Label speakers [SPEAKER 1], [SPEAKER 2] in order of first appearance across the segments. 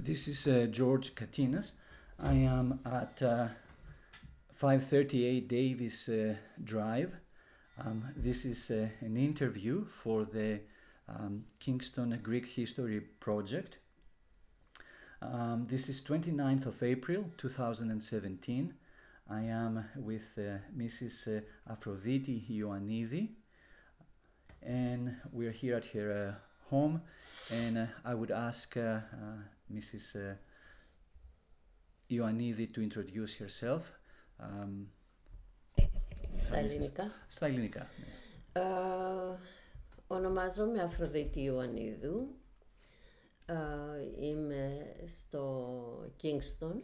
[SPEAKER 1] This is uh, George Katinas. I am at uh, 538 Davis uh, Drive. Um, this is uh, an interview for the um, Kingston Greek History Project. Um, this is 29th of April 2017. I am with uh, Mrs. Uh, Aphrodite Ioannidi and we're here at her home and I would ask Mrs. Uh, Ioannidi to introduce herself. Um,
[SPEAKER 2] Στα
[SPEAKER 1] Mrs.
[SPEAKER 2] ελληνικά.
[SPEAKER 1] Στα ελληνικά. ναι.
[SPEAKER 2] Ε, ονομάζομαι Αφροδίτη Ιωαννίδου. Ε, είμαι στο Kingston.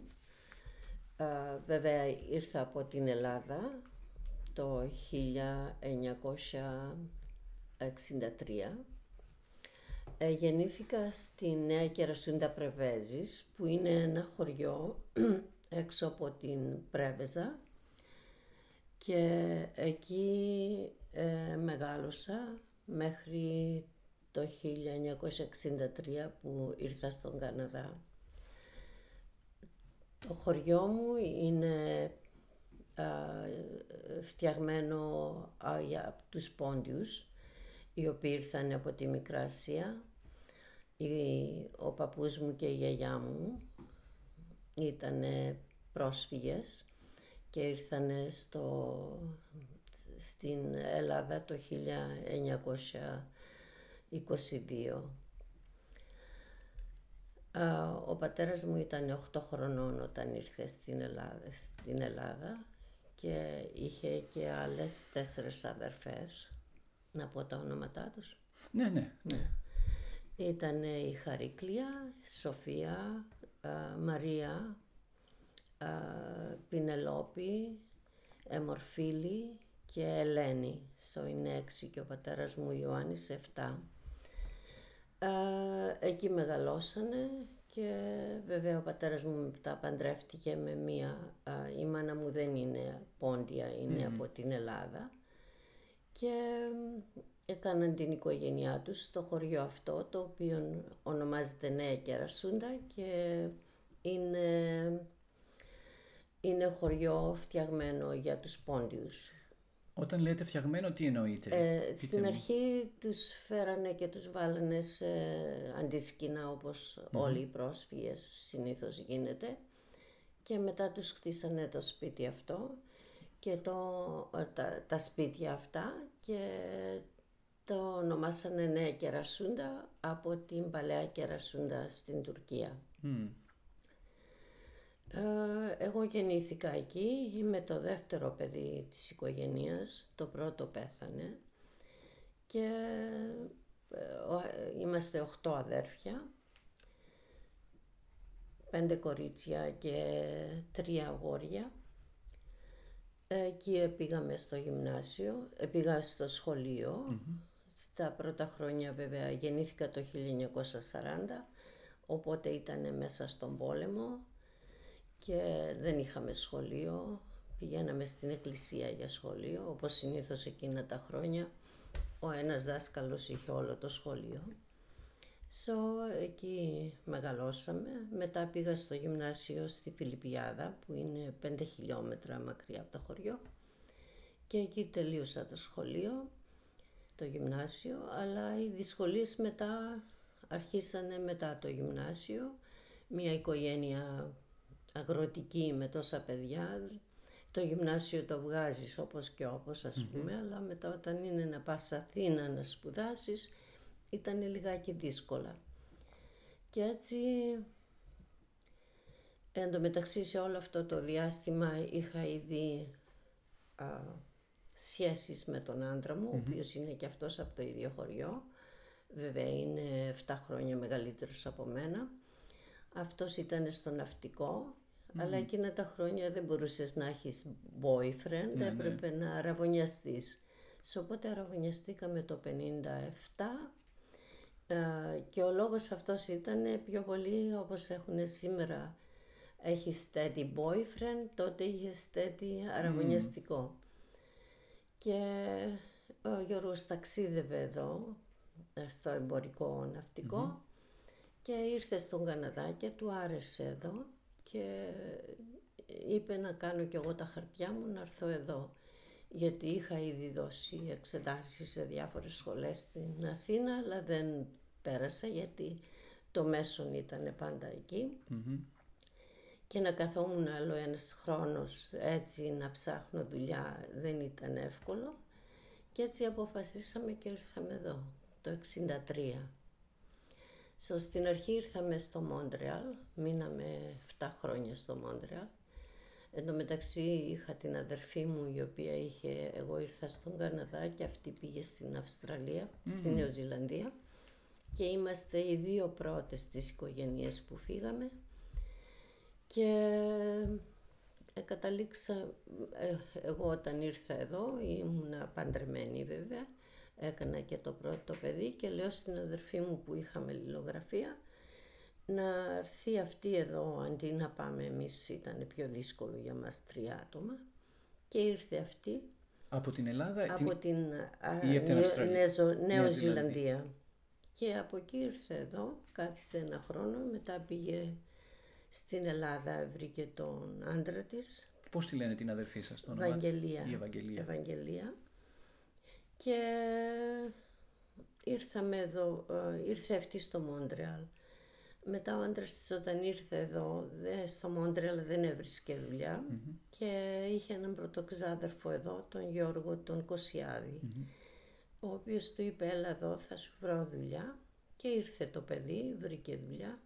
[SPEAKER 2] Ε, βέβαια ήρθα από την Ελλάδα το 1963. Ε, γεννήθηκα στη Νέα Κερασούντα Πρεβέζης που είναι ένα χωριό έξω από την Πρέβεζα και εκεί ε, μεγάλωσα μέχρι το 1963 που ήρθα στον Καναδά. Το χωριό μου είναι α, φτιαγμένο α, για από τους Πόντιους, οι οποίοι ήρθαν από τη Μικρασία. Η- ο παππούς μου και η γιαγιά μου ήταν πρόσφυγες και ήρθαν στο, στην Ελλάδα το 1922. Α, Ο πατέρας μου ήταν 8 χρονών όταν ήρθε στην Ελλάδα, στην Ελλάδα και είχε και άλλες τέσσερις αδερφές, να πω τα ονόματά τους.
[SPEAKER 1] Ναι, ναι, ναι.
[SPEAKER 2] Ήταν η Χαρίκλια, η Σοφία, α, Μαρία, α, Πινελόπη, Εμορφίλη και Ελένη. So είναι έξι και ο πατέρας μου Ιωάννης εφτά. Α, εκεί μεγαλώσανε και βέβαια ο πατέρας μου μετά παντρεύτηκε με μία, α, η μάνα μου δεν είναι πόντια, είναι από την Ελλάδα και έκαναν την οικογένειά τους στο χωριό αυτό το οποίο ονομάζεται Νέα Κερασούντα και είναι, είναι χωριό φτιαγμένο για τους πόντιους.
[SPEAKER 1] Όταν λέτε φτιαγμένο, τι εννοείτε;
[SPEAKER 2] Ε,
[SPEAKER 1] Πείτε
[SPEAKER 2] στην
[SPEAKER 1] μου.
[SPEAKER 2] αρχή τους φέρανε και τους βάλανε σε αντίσκηνα όπως όλοι οι πρόσφυγες συνήθως γίνεται και μετά τους χτίσανε το σπίτι αυτό και το, ε, τα, τα σπίτια αυτά και το ονομάσανε Νέα Κερασούντα από την παλαιά Κερασούντα στην Τουρκία.
[SPEAKER 1] Μμ.
[SPEAKER 2] Ε, εγώ γεννήθηκα εκεί, είμαι το δεύτερο παιδί της οικογένειας, το πρώτο πέθανε και ε, ο- είμαστε οχτώ αδέρφια, πέντε κορίτσια και τρία αγόρια. Εκεί πήγαμε στο γυμνάσιο, ε, πήγα στο σχολείο. Στα πρώτα χρόνια βέβαια γεννήθηκα το 1940, οπότε ήταν μέσα στον πόλεμο και δεν είχαμε σχολείο. Πηγαίναμε στην εκκλησία για σχολείο, όπως συνήθως εκείνα τα χρόνια. Ο ένας δάσκαλος είχε όλο το σχολείο. So, εκεί μεγαλώσαμε. Μετά πήγα στο γυμνάσιο στη Φιλιππιάδα, που είναι 5 χιλιόμετρα μακριά από το χωριό. Και εκεί τελείωσα το σχολείο, το γυμνάσιο, αλλά οι δυσκολίες μετά αρχίσανε μετά το γυμνάσιο. Μια οικογένεια αγροτική με τόσα παιδιά. Το γυμνάσιο το βγάζεις όπως και όπως ας πούμε, αλλά μετά όταν είναι να πας Αθήνα να σπουδάσεις ήταν λιγάκι δύσκολα. Και έτσι εν τω μεταξύ σε όλο αυτό το διάστημα είχα ήδη α, σχέσεις με τον άντρα μου, ο οποίος είναι και αυτός από το ίδιο χωριό. Βέβαια είναι 7 χρόνια μεγαλύτερος από μένα. Αυτός ήταν στο ναυτικό, αλλά εκείνα τα χρόνια δεν μπορούσες να έχεις boyfriend, έπρεπε να αραβωνιαστείς. So, οπότε αραβωνιαστήκαμε το 57 ε, και ο λόγος αυτός ήταν πιο πολύ όπως έχουν σήμερα έχει steady boyfriend, τότε είχε steady αραβωνιαστικό. Και ο Γιώργος ταξίδευε εδώ, ε, στο εμπορικό ναυτικό Και ήρθε στον Καναδά και του άρεσε εδώ και είπε να κάνω κι εγώ τα χαρτιά μου να έρθω εδώ. Γιατί είχα ήδη δώσει εξετάσεις σε διάφορες σχολές στην Αθήνα, αλλά δεν πέρασα γιατί το μέσον ήταν πάντα Και να καθόμουν άλλο ένας χρόνος έτσι να ψάχνω δουλειά δεν ήταν εύκολο. Και έτσι αποφασίσαμε και ήρθαμε εδώ, το 63. So, στην αρχή ήρθαμε στο Μόντρεαλ, μείναμε 7 χρόνια στο Μόντρεαλ. Εν τω μεταξύ είχα την αδερφή μου η οποία είχε, εγώ ήρθα στον Καναδά και αυτή πήγε στην Αυστραλία, στη Νέο Ζηλανδία και είμαστε οι δύο πρώτες της οικογένειας που φύγαμε και ε, καταλήξα, ε, εγώ όταν ήρθα εδώ ήμουν παντρεμένη βέβαια έκανα και το πρώτο παιδί και λέω στην αδερφή μου που είχαμε λιλογραφία να έρθει αυτή εδώ αντί να πάμε εμείς ήταν πιο δύσκολο για μας τρία άτομα και ήρθε αυτή
[SPEAKER 1] από την Ελλάδα
[SPEAKER 2] από την,
[SPEAKER 1] ή από την Αυστραλία;
[SPEAKER 2] Νέο, Ζηλανδία. Και από εκεί ήρθε εδώ, κάθισε ένα χρόνο, μετά πήγε στην Ελλάδα, βρήκε τον άντρα της.
[SPEAKER 1] Πώς τη λένε την αδερφή σας,
[SPEAKER 2] το όνομα Ευαγγελία.
[SPEAKER 1] Η Ευαγγελία.
[SPEAKER 2] Ευαγγελία. Και ήρθαμε εδώ, ε, ήρθε αυτή στο Μόντρεαλ. Μετά ο άντρας της όταν ήρθε εδώ, δε, στο Μόντρεαλ δεν έβρισκε και είχε έναν πρωτοξάδερφο εδώ, τον Γιώργο τον κωσιαδη ο οποίος του είπε έλα εδώ θα σου βρω δουλειά και ήρθε το παιδί, βρήκε δουλειά.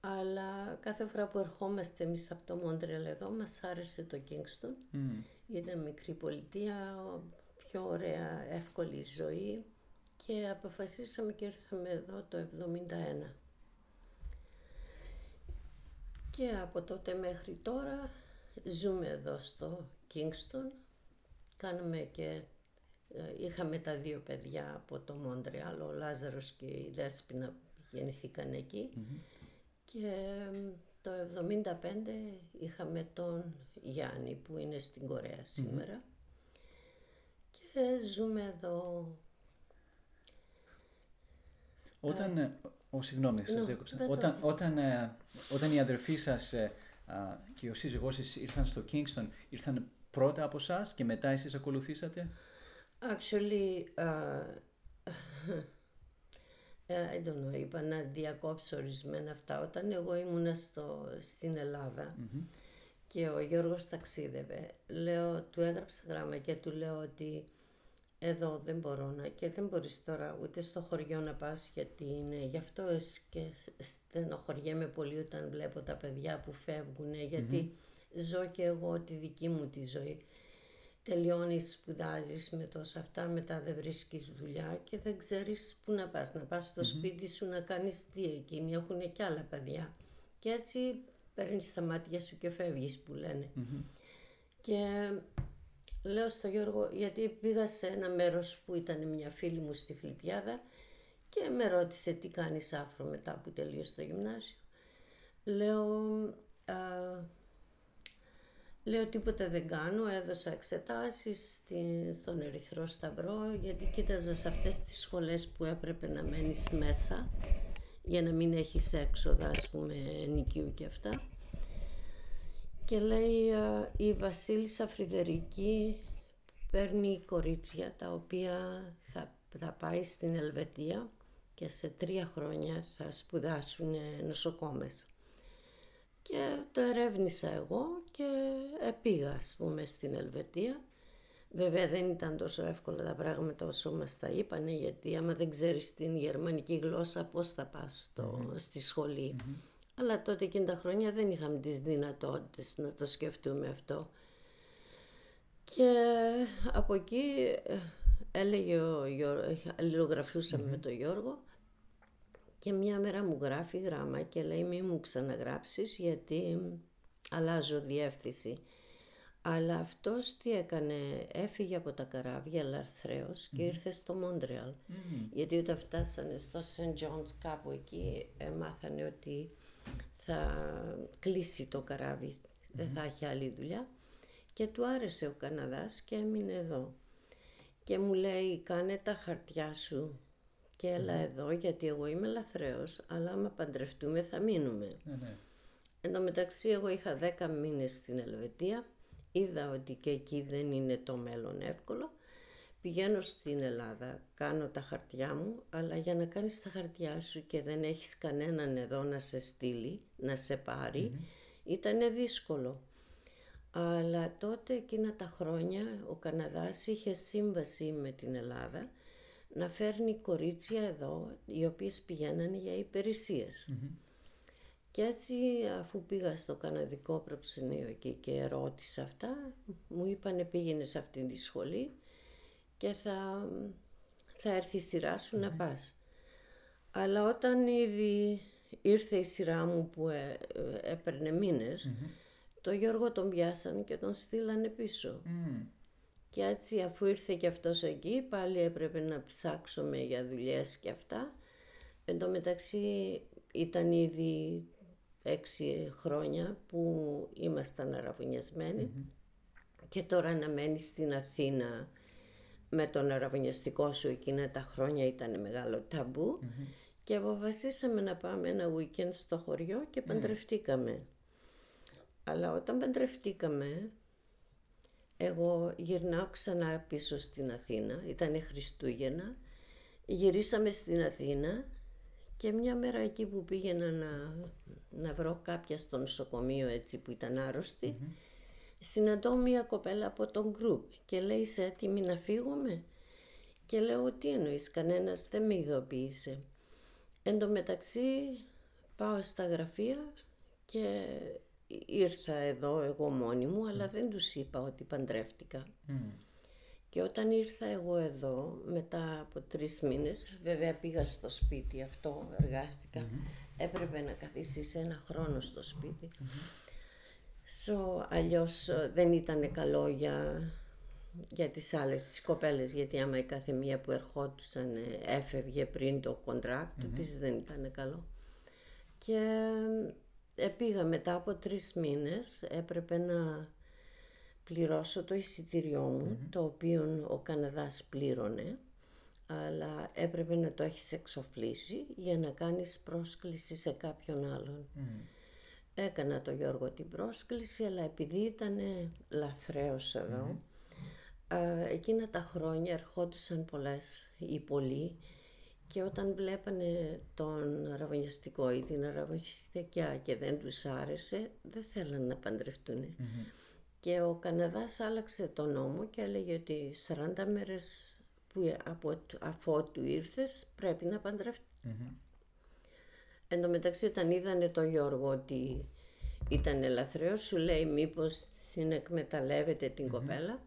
[SPEAKER 2] Αλλά κάθε φορά που ερχόμαστε εμείς από το Μόντρεαλ εδώ μας άρεσε το Κίνγκστον. Mm. Ήταν μικρή πολιτεία, πιο ωραία, εύκολη ζωή και αποφασίσαμε και ήρθαμε εδώ το 71. Και από τότε μέχρι τώρα ζούμε εδώ στο Kingston. Κάναμε και ε, είχαμε τα δύο παιδιά από το Μόντρεαλ, ο Λάζαρος και η Δέσποινα γεννηθήκαν Και το 75 είχαμε τον Γιάννη που είναι στην Κορέα και ζούμε εδώ.
[SPEAKER 1] Όταν, ε, ο, συγγνώμη, σας διέκοψα. Όταν, όταν, ε, όταν οι αδερφοί σας ε, και ο σύζυγός σας ήρθαν στο Kingston, ήρθαν πρώτα από εσάς και μετά εσείς ακολουθήσατε;
[SPEAKER 2] Actually, uh, I don't know, είπα να διακόψω ορισμένα αυτά. Όταν εγώ ήμουνα στο, στην ελλαδα και ο Γιώργος ταξίδευε, λέω, του έγραψα γράμμα και του λέω ότι εδώ δεν μπορώ να και δεν μπορείς τώρα ούτε στο χωριό να πας γιατί είναι γι' αυτό και στενοχωριέμαι πολύ όταν βλέπω τα παιδιά που φεύγουν ζω και εγώ τη δική μου τη ζωή. Τελειώνεις, σπουδάζεις με τόσα αυτά, μετά δεν βρίσκεις δουλειά και δεν ξέρεις πού να πας. Να πας στο σπίτι σου να κάνεις τι εκείνοι έχουν και άλλα παιδιά. Και έτσι παίρνεις τα μάτια σου και φεύγεις που λενε Και λέω στο Γιώργο γιατί πήγα σε ένα μέρος που ήταν μια φίλη μου στη Φιλιππιάδα και με ρώτησε τι κάνεις άφρο μετά που τελείωσε το γυμνάσιο. Λέω, α, λέω τίποτα δεν κάνω, έδωσα εξετάσεις στον Ερυθρό Σταυρό γιατί κοίταζα σε αυτές τις σχολές που έπρεπε να μένεις μέσα για να μην έχεις έξοδα ας πούμε νοικίου και αυτά και λέει η Βασίλισσα Φρυδερική παίρνει κορίτσια τα οποία θα, θα πάει στην Ελβετία και σε τρία χρόνια θα σπουδάσουν νοσοκόμες. Και το ερεύνησα εγώ και πήγα ας πούμε στην Ελβετία. Βέβαια δεν ήταν τόσο εύκολα τα πράγματα όσο μας τα είπανε γιατί άμα δεν ξέρεις την γερμανική γλώσσα πώς θα πας στη σχολη αλλά τότε εκείνη τα χρόνια δεν είχαμε τις δυνατότητες να το σκεφτούμε αυτό. Και από εκεί ε, έλεγε ο Γιώργος, με τον Γιώργο και μια μέρα μου γράφει γράμμα και λέει μη μου ξαναγράψεις γιατί αλλάζω διεύθυνση. Αλλά αυτός τι έκανε, έφυγε από τα καράβια λαρθρέος και ήρθε στο Μόντρεαλ. Γιατί όταν φτάσανε στο Σεντ Τζόνς κάπου εκεί μάθανε ότι θα κλείσει το καράβι, δεν θα έχει άλλη δουλειά. Και του άρεσε ο Καναδάς και έμεινε εδώ. Και μου λέει κάνε τα χαρτιά σου και έλα εδώ γιατί εγώ είμαι λαθρέος, αλλά άμα παντρευτούμε θα μείνουμε.
[SPEAKER 1] Ναι, ναι.
[SPEAKER 2] Εν τω μεταξύ εγώ είχα 10 μήνες στην Ελβετία, είδα ότι και εκεί δεν είναι το μέλλον εύκολο. Πηγαίνω στην Ελλάδα, κάνω τα χαρτιά μου, αλλά για να κάνεις τα χαρτιά σου και δεν έχεις κανέναν εδώ να σε στείλει, να σε πάρει, ήταν δύσκολο. Αλλά τότε εκείνα τα χρόνια ο Καναδάς είχε σύμβαση με την Ελλάδα να φέρνει κορίτσια εδώ οι οποίες πηγαίνανε για υπηρεσιες Και έτσι αφού πήγα στο καναδικό προξενείο εκεί και ρώτησα αυτά, μου είπανε πήγαινε σε αυτήν τη σχολή και θα, θα έρθει η σειρά σου να πας. Αλλά όταν ήδη ήρθε η σειρά μου που ε, ε, έπαιρνε το Γιώργο τον πιάσαν και τον στείλανε πίσω. Και έτσι αφού ήρθε και αυτός εκεί πάλι έπρεπε να ψάξουμε για δουλειές και αυτά. Εν τω μεταξύ ήταν ήδη έξι χρόνια που ήμασταν και τώρα να μένεις στην Αθήνα με τον αραβωνιαστικό σου εκείνα τα χρόνια ήταν μεγάλο και αποφασίσαμε να πάμε ένα weekend στο χωριό και παντρευτήκαμε. Αλλά όταν παντρευτήκαμε, εγώ γυρνάω ξανά πίσω στην Αθήνα, ήταν Χριστούγεννα, γυρίσαμε στην Αθήνα και μια μέρα εκεί που πήγαινα να, να βρω κάποια στο νοσοκομείο έτσι που ήταν συναντώ μια κοπέλα από τον γκρουπ και λέει είσαι έτοιμη να φύγουμε; Και λέω τι εννοείς κανένας δεν με ειδοποίησε. Εν τω μεταξύ πάω στα γραφεία και ήρθα εδώ εγώ μόνη μου, αλλά δεν τους είπα ότι παντρεύτηκα. Και όταν ήρθα εγώ εδώ, μετά από τρεις μήνες, βέβαια πήγα στο σπίτι αυτό, έπρεπε να καθίσεις ένα χρόνο στο σπιτι So, αλλιώς δεν ήταν καλό για, για τις άλλες τις κοπέλες, γιατί άμα η κάθε μία που ερχόντουσαν ε, έφευγε πριν το κοντράκ του της δεν ήταν καλό. Και ε, πήγα μετά από τρεις μήνες, έπρεπε να πληρώσω το εισιτήριό μου, το οποίο ο Καναδάς πλήρωνε, αλλά έπρεπε να το έχεις εξοφλήσει για να κάνεις πρόσκληση σε κάποιον άλλον. Έκανα το Γιώργο την πρόσκληση, αλλά επειδή ήταν λαθρέος εδώ, εκείνα τα χρόνια ερχόντουσαν πολλές ή πολλοί και όταν βλέπανε τον αραβωνιαστικό ή την αραβωνιαστικιά και δεν τους άρεσε, δεν θέλανε να παντρευτουν Και ο Καναδάς άλλαξε τον νόμο και έλεγε ότι 40 μέρες που από, αφότου ήρθες πρέπει να παντρευτείς. Εν τω μεταξύ όταν είδανε τον Γιώργο ότι ήταν ελαθρέος σου λέει μήπως την εκμεταλλεύεται την κοπέλα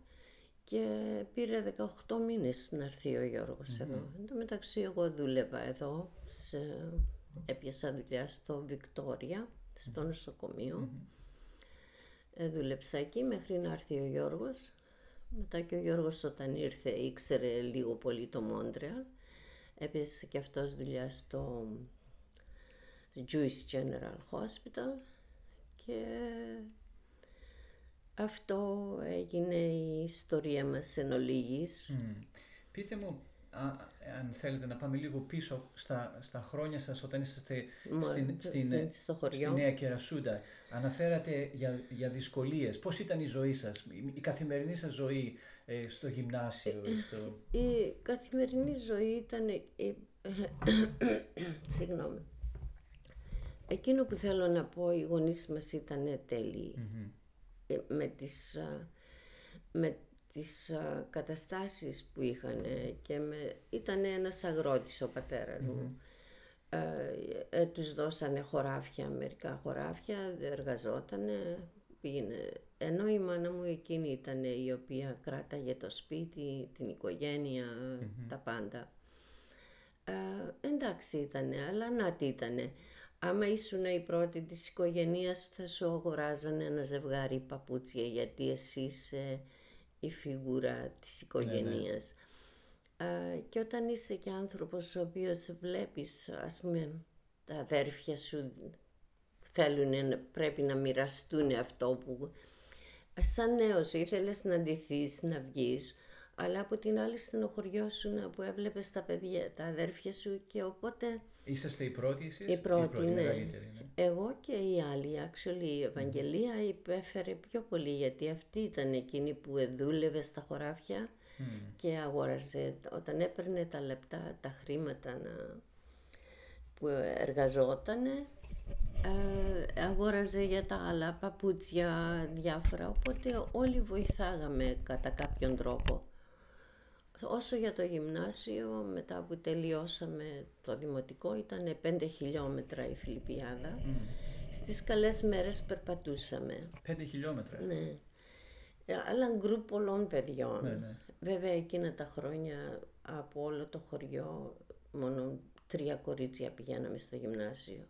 [SPEAKER 2] και πήρε 18 μήνες να έρθει ο Γιώργος εδώ. Εν τω μεταξύ εγώ δούλευα εδώ, σε... έπιασα δουλειά στο Βικτόρια, στο νοσοκομείο. Ε, δούλεψα εκεί μέχρι να έρθει ο Γιώργος. Μετά και ο Γιώργος όταν ήρθε ήξερε λίγο πολύ το Μόντρεαλ. Έπιασε και αυτός δουλειά στο Jewish General Hospital και αυτό έγινε η ιστορία μας εν ολίγης.
[SPEAKER 1] Πείτε μου, αν θέλετε να πάμε λίγο πίσω στα, στα χρόνια σας όταν είσαστε στην, στην,
[SPEAKER 2] στο χωριό.
[SPEAKER 1] στη Νέα Κερασούντα. Αναφέρατε για, για δυσκολίες. Πώς ήταν η ζωή σας, η, καθημερινή σας ζωή ε, στο γυμνάσιο.
[SPEAKER 2] Ε,
[SPEAKER 1] στο...
[SPEAKER 2] Η καθημερινή ζωή ήταν... Ε, συγγνώμη. Εκείνο που θέλω να πω, οι γονείς μας ήταν ε, με τις, με τις καταστάσεις που είχαν και με, ήταν ένας αγρότης ο πατέρας μου. Ε, ε, τους δώσανε χωράφια, μερικά χωράφια, εργαζότανε, πήγαινε. Ενώ η μάνα μου εκείνη ήταν η οποία κράταγε το σπίτι, την οικογένεια, τα πάντα. Ε, εντάξει ήτανε, αλλά να τι ήτανε. Άμα ήσουν η πρώτη της οικογένειας θα σου αγοράζανε ένα ζευγάρι παπούτσια γιατί εσύ είσαι η φιγούρα της ναι, ναι. οικογένειας. και όταν είσαι και άνθρωπος ο οποίος βλέπεις ας πούμε τα αδέρφια σου θέλουν, πρέπει να μοιραστούν αυτό που σαν νέος ήθελες να ντυθείς, να βγεις αλλά από την άλλη στενοχωριώσουν που έβλεπες τα παιδιά, τα αδέρφια σου και οπότε...
[SPEAKER 1] Είσαστε οι πρώτοι εσείς;
[SPEAKER 2] Η πρώτη,
[SPEAKER 1] η
[SPEAKER 2] ναι.
[SPEAKER 1] ναι.
[SPEAKER 2] Εγώ και η άλλη, actually, η Ευαγγελία mm. υπέφερε πιο πολύ γιατί αυτή ήταν εκείνη που δούλευε στα χωράφια και αγόραζε, όταν έπαιρνε τα λεπτά, τα χρήματα να, που εργαζότανε, ε, αγόραζε για τα άλλα παπούτσια διάφορα, οπότε όλοι βοηθάγαμε κατά κάποιον τρόπο. Όσο για το γυμνάσιο, μετά που τελειώσαμε το δημοτικό, ήταν 5 χιλιόμετρα η Φιλιππιάδα. Mm. Στις καλές μέρες περπατούσαμε.
[SPEAKER 1] 5 χιλιόμετρα.
[SPEAKER 2] Ναι. Ε, αλλά γκρουπ πολλών παιδιών.
[SPEAKER 1] Ναι, ναι.
[SPEAKER 2] Βέβαια εκείνα τα χρόνια από όλο το χωριό μόνο τρία κορίτσια πηγαίναμε στο γυμνάσιο.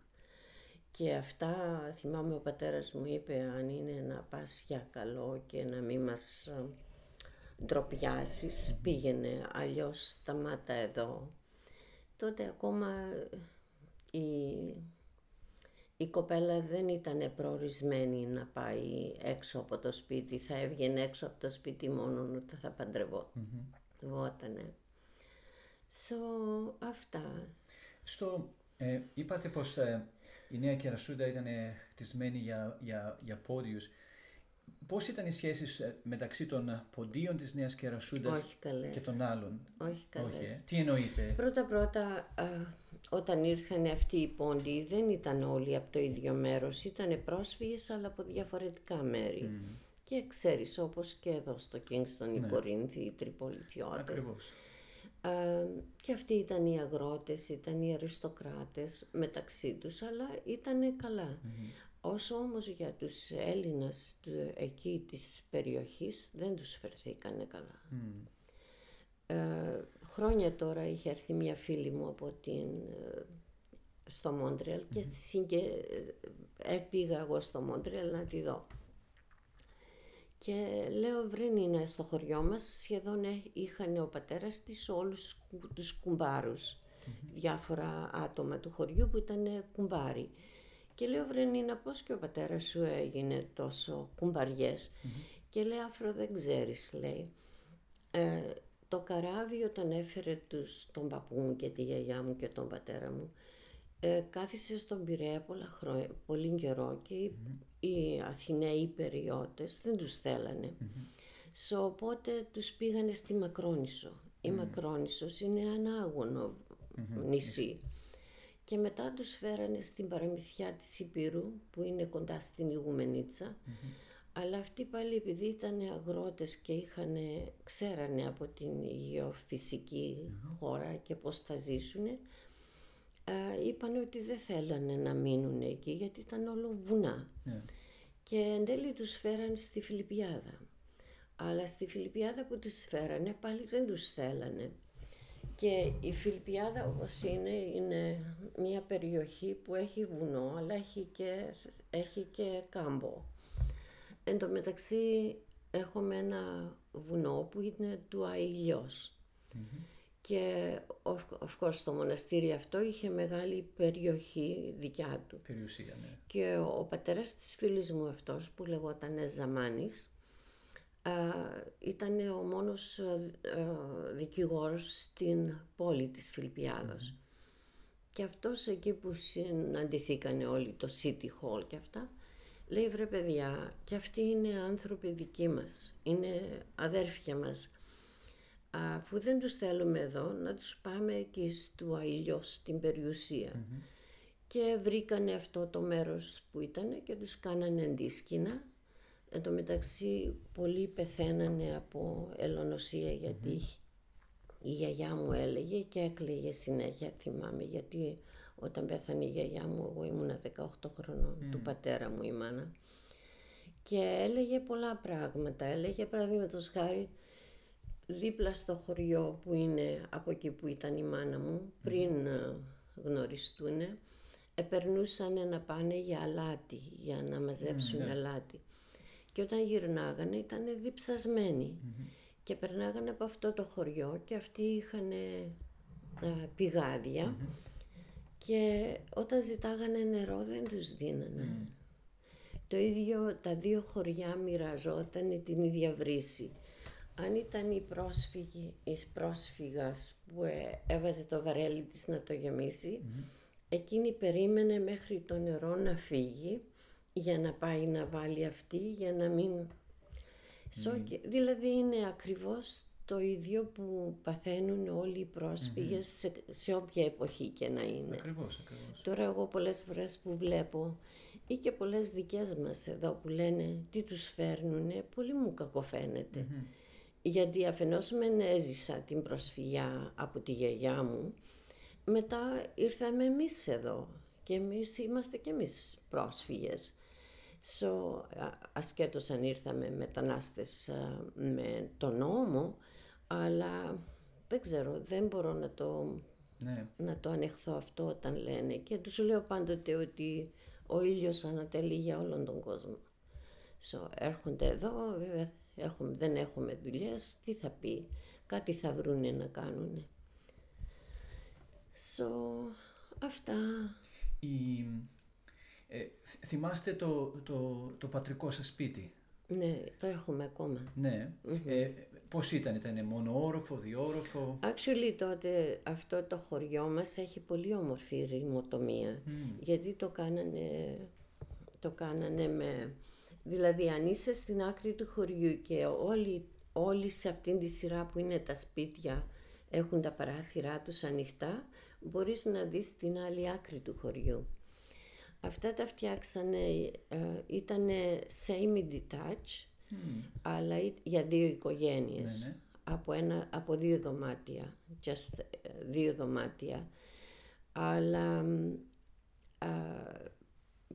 [SPEAKER 2] Και αυτά θυμάμαι ο πατέρας μου είπε αν είναι να πας για καλό και να μην μας ε, ντροπιάσεις πήγαινε αλλιώς σταμάτα εδώ. Τότε ακόμα η, η κοπέλα δεν ήταν προορισμένη να πάει έξω από το σπίτι. Θα έβγαινε έξω από το σπίτι μόνο όταν θα παντρευότανε. So, αυτά.
[SPEAKER 1] Στο, ε, είπατε πως ε, η Νέα Κερασούντα ήταν χτισμένη για, για, για πόδιους. Πώς ήταν οι σχέσεις ε, μεταξύ των ποντίων της Νέας Κερασούντας και των άλλων;
[SPEAKER 2] Όχι καλές. Όχι, ε.
[SPEAKER 1] Τι εννοείτε;
[SPEAKER 2] Πρώτα πρώτα όταν ήρθαν αυτοί οι πόντιοι δεν ήταν όλοι από το ίδιο μέρος. Ήταν πρόσφυγες αλλά από διαφορετικά μέρη. Και ξέρεις όπως και εδώ στο Kingston οι ναι. Κορίνθοι, οι Τριπολιτιώτες.
[SPEAKER 1] Ακριβώς
[SPEAKER 2] και αυτοί ήταν οι αγρότες, ήταν οι αριστοκράτες μεταξύ τους, αλλά ήταν Όσο όμως για τους Έλληνας του, εκεί της περιοχής δεν τους φερθήκανε καλά. Ε, χρόνια τώρα είχε έρθει μια φίλη μου από την, ε, στο Μόντρεαλ και συγκε, ε, πήγα εγώ στο Μόντρεαλ να τη δω. Και λέω βρήν είναι στο χωριό μας, σχεδόν είχαν ο πατέρας της όλους τους κουμπαρους διάφορα άτομα του χωριού που ήταν κουμπάροι. Και λέω βρήν είναι πώς και ο πατέρας σου έγινε τόσο Και λέει άφρο δεν ξέρεις λέει. Ε, το καράβι όταν έφερε τους, τον παππού μου και τη γιαγιά μου και τον πατέρα μου ε, κάθισε στον Πειραιά πολλά χρόνια, πολύ καιρό και οι Αθηναίοι περιώτες δεν τους θέλανε. Mm-hmm. οπότε τους πήγανε στη Μακρόνισο. Η Μακρόνισος είναι ένα νησί. Και μετά τους φέρανε στην παραμυθιά της Υπήρου που είναι κοντά στην Ιγουμενίτσα. Αλλά αυτοί πάλι επειδή ήταν αγρότες και είχαν, ξέρανε από την γεωφυσικη χώρα και πώς θα ζήσουν, είπαν ότι δεν θέλανε να μείνουν εκεί γιατί ήταν όλο βουνά. Ναι. Και εν τέλει τους φέραν στη Φιλιππιάδα. Αλλά στη Φιλιππιάδα που τους φέρανε πάλι δεν τους θέλανε. Και η Φιλιππιάδα όπως είναι, είναι μια περιοχή που έχει βουνό αλλά έχει και, έχει και κάμπο. Εν τω μεταξύ έχουμε ένα βουνό που είναι του αηλιος και of course το μοναστήρι αυτό είχε μεγάλη περιοχή δικιά του.
[SPEAKER 1] Περιουσία, ναι.
[SPEAKER 2] Και ο πατέρας της φίλης μου αυτός που λεγόταν Ζαμάνης ήταν ο μόνος δικηγόρος στην πόλη της φιλιππιαδος Και αυτός εκεί που συναντηθήκανε όλοι το City Hall και αυτά λέει βρε παιδιά και αυτοί είναι άνθρωποι δικοί μας, είναι αδέρφια μας. Αφού δεν τους θέλουμε εδώ να τους πάμε εκεί στο αήλιο στην περιουσια και βρήκανε αυτό το μέρος που ήταν και τους κάνανε αντίσκηνα εν τω μεταξύ πολλοί πεθαίνανε από ελονοσία η γιαγιά μου έλεγε και έκλαιγε συνέχεια θυμάμαι γιατί όταν πέθανε η γιαγιά μου εγώ ήμουνα 18 χρονών του πατέρα μου η μάνα και έλεγε πολλά πράγματα. Έλεγε παραδείγματος χάρη δίπλα στο χωριό που είναι από εκεί που ήταν η μάνα μου πριν ε, γνωριστούν επερνούσαν να πάνε για αλάτι, για να μαζέψουν mm, αλάτι. Και όταν γυρνάγανε ήταν και περνάγανε από αυτό το χωριό και αυτοί είχαν ε, πηγαδια και όταν ζητάγανε νερό δεν τους δίνανε. Το ίδιο τα δύο χωριά μοιραζόταν την ίδια βρύση. αν ήταν η πρόσφυγη, η πρόσφυγας που ε, έβαζε το βαρέλι της να το γεμίσει, εκείνη περίμενε μέχρι το νερό να φύγει για να πάει να βάλει αυτή, για να μην... Σόκε. Δηλαδή είναι ακριβώς το ίδιο που παθαίνουν όλοι οι προσφυγες σε, σε όποια εποχή και να είναι.
[SPEAKER 1] Ακριβώς, ακριβώς.
[SPEAKER 2] Τώρα εγώ πολλές φορές που βλέπω ή και πολλές δικές μας εδώ που λένε τι τους φέρνουνε, πολύ μου κακοφαίνεται. Γιατί αφενός μεν έζησα την προσφυγιά από τη γιαγιά μου, μετά ήρθαμε εμείς εδώ και εμείς είμαστε και εμείς πρόσφυγες. So, α- ασχέτως αν ήρθαμε μετανάστες α, με τον νόμο, αλλά δεν ξέρω, δεν μπορώ να το,
[SPEAKER 1] Ναι.
[SPEAKER 2] να το ανεχθώ αυτό όταν λένε και τους λέω πάντοτε ότι ο ήλιος ανατελεί για όλον τον κόσμο. So, έρχονται εδώ, βέβαια έχουμε, δεν έχουμε δουλειές, τι θα πει, κάτι θα βρούνε να κάνουνε. So, αυτά.
[SPEAKER 1] Η, ε, θ- θυμάστε το, το, το πατρικό σας σπίτι;
[SPEAKER 2] Ναι, το έχουμε ακόμα.
[SPEAKER 1] Ναι. Ε, πώς ήταν, ήταν μόνο όροφο, διόροφο;
[SPEAKER 2] Actually τότε αυτό το χωριό μας έχει πολύ όμορφη ρημοτομία γιατί το κάνανε, το κάνανε με... Δηλαδή αν είσαι στην άκρη του χωριού και όλοι, όλοι σε αυτήν τη σειρά που είναι τα σπίτια έχουν τα παράθυρά τους ανοιχτά μπορείς να δεις την άλλη άκρη του χωριού. Αυτά τα φτιάξανε, ε, ήταν semi-detached, αλλά ή- για δύο οικογένειες.
[SPEAKER 1] Ναι, ναι.
[SPEAKER 2] Από, ένα, από δύο δωμάτια, just ε, δύο δωμάτια. Αλλά μ, α,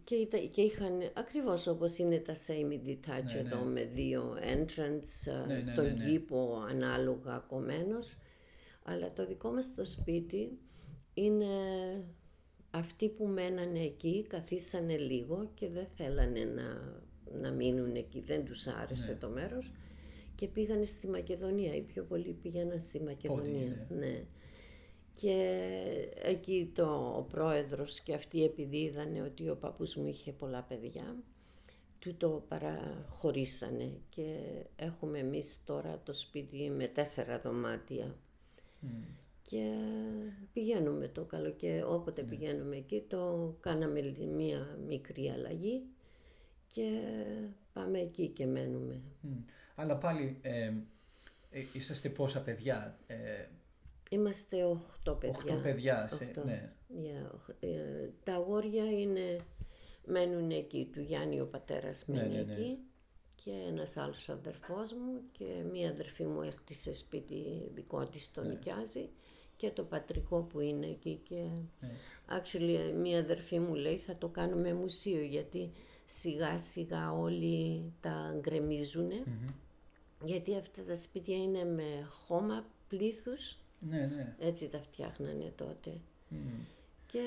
[SPEAKER 2] και, ήταν- και είχαν ακριβώς όπως είναι τα semi-detached
[SPEAKER 1] Ναι,
[SPEAKER 2] εδώ
[SPEAKER 1] ναι.
[SPEAKER 2] με δύο entrance, α,
[SPEAKER 1] Ναι, ναι,
[SPEAKER 2] τον
[SPEAKER 1] ναι, ναι.
[SPEAKER 2] κήπο ανάλογα κομμένος. Αλλά το δικό μας το σπίτι είναι αυτοί που μένανε εκεί καθίσανε λίγο και δεν θέλανε να, να μείνουν εκεί, δεν τους άρεσε
[SPEAKER 1] Ναι.
[SPEAKER 2] το μέρος και πήγανε στη Μακεδονία, οι πιο πολλοί πήγαιναν στη Μακεδονία.
[SPEAKER 1] ναι.
[SPEAKER 2] Ναι. Και εκεί το, ο πρόεδρος και αυτοί επειδή είδανε ότι ο παππούς μου είχε πολλά παιδιά, του το παραχωρήσανε και έχουμε εμείς τώρα το σπίτι με τέσσερα δωμάτια. Και πηγαίνουμε το καλοκαίρι, όποτε πηγαίνουμε εκεί, το κάναμε λι- μία μικρή αλλαγή και πάμε εκεί και μένουμε.
[SPEAKER 1] Μμ. Αλλά πάλι ε, ε, είσαστε πόσα παιδιά. Ε,
[SPEAKER 2] Είμαστε οχτώ παιδιά.
[SPEAKER 1] οχτώ παιδιά. Σε,
[SPEAKER 2] Οχτώ.
[SPEAKER 1] ναι.
[SPEAKER 2] Yeah, οχ- ε, τα αγόρια είναι, μένουν εκεί, του Γιάννη ο πατέρας
[SPEAKER 1] Ναι,
[SPEAKER 2] μένει
[SPEAKER 1] ναι, ναι.
[SPEAKER 2] εκεί και ένας άλλος αδερφός μου και μία αδερφή μου έκτισε σπίτι δικό της,
[SPEAKER 1] Ναι.
[SPEAKER 2] το νοικιάζει και το πατρικό που είναι εκεί και
[SPEAKER 1] Ναι.
[SPEAKER 2] actually μία αδερφή μου λέει θα το κάνουμε μουσείο γιατί σιγά σιγά όλοι τα γκρεμίζουν γιατί αυτά τα σπίτια είναι με χώμα πλήθους
[SPEAKER 1] ναι, ναι.
[SPEAKER 2] έτσι τα φτιάχνανε τότε.
[SPEAKER 1] Μμ.
[SPEAKER 2] Και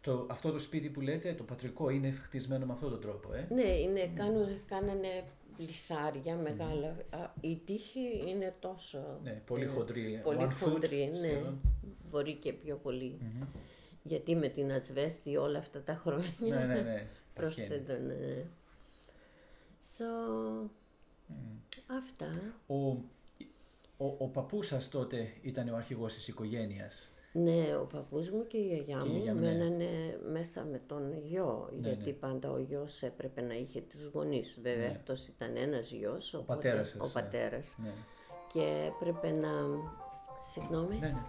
[SPEAKER 1] Το, αυτό το σπίτι που λέτε, το πατρικό, είναι χτισμένο με αυτόν τον τρόπο, ε;
[SPEAKER 2] ναι, είναι, κάνουν, κάνανε λιθάρια μεγάλα. Α, η τύχη είναι τόσο...
[SPEAKER 1] Ναι, πολύ χοντρή.
[SPEAKER 2] Πολύ
[SPEAKER 1] one foot
[SPEAKER 2] χοντρή, ναι.
[SPEAKER 1] σχεδόν.
[SPEAKER 2] Μπορεί και πιο πολύ. Γιατί με την ασβέστη όλα αυτά τα χρόνια
[SPEAKER 1] Ναι, ναι, ναι. Παχαίνει.
[SPEAKER 2] προσθέτουν. ναι. So, αυτά.
[SPEAKER 1] Ο, ο, ο παππούς σας τότε ήταν ο αρχηγός της οικογένειας.
[SPEAKER 2] Ναι, ο παππούς μου και η γιαγιά
[SPEAKER 1] Και η
[SPEAKER 2] μου
[SPEAKER 1] γιαγιά μου, ναι.
[SPEAKER 2] μένανε μέσα με τον γιο, γιατί
[SPEAKER 1] ναι.
[SPEAKER 2] πάντα ο γιος έπρεπε να είχε τους γονείς. Βέβαια
[SPEAKER 1] Ναι.
[SPEAKER 2] αυτός ήταν ένας γιος, οπότε,
[SPEAKER 1] πατέρας σας,
[SPEAKER 2] ο
[SPEAKER 1] ναι.
[SPEAKER 2] πατέρας.
[SPEAKER 1] Ναι.
[SPEAKER 2] Και έπρεπε να... Συγγνώμη.
[SPEAKER 1] Ναι, ναι.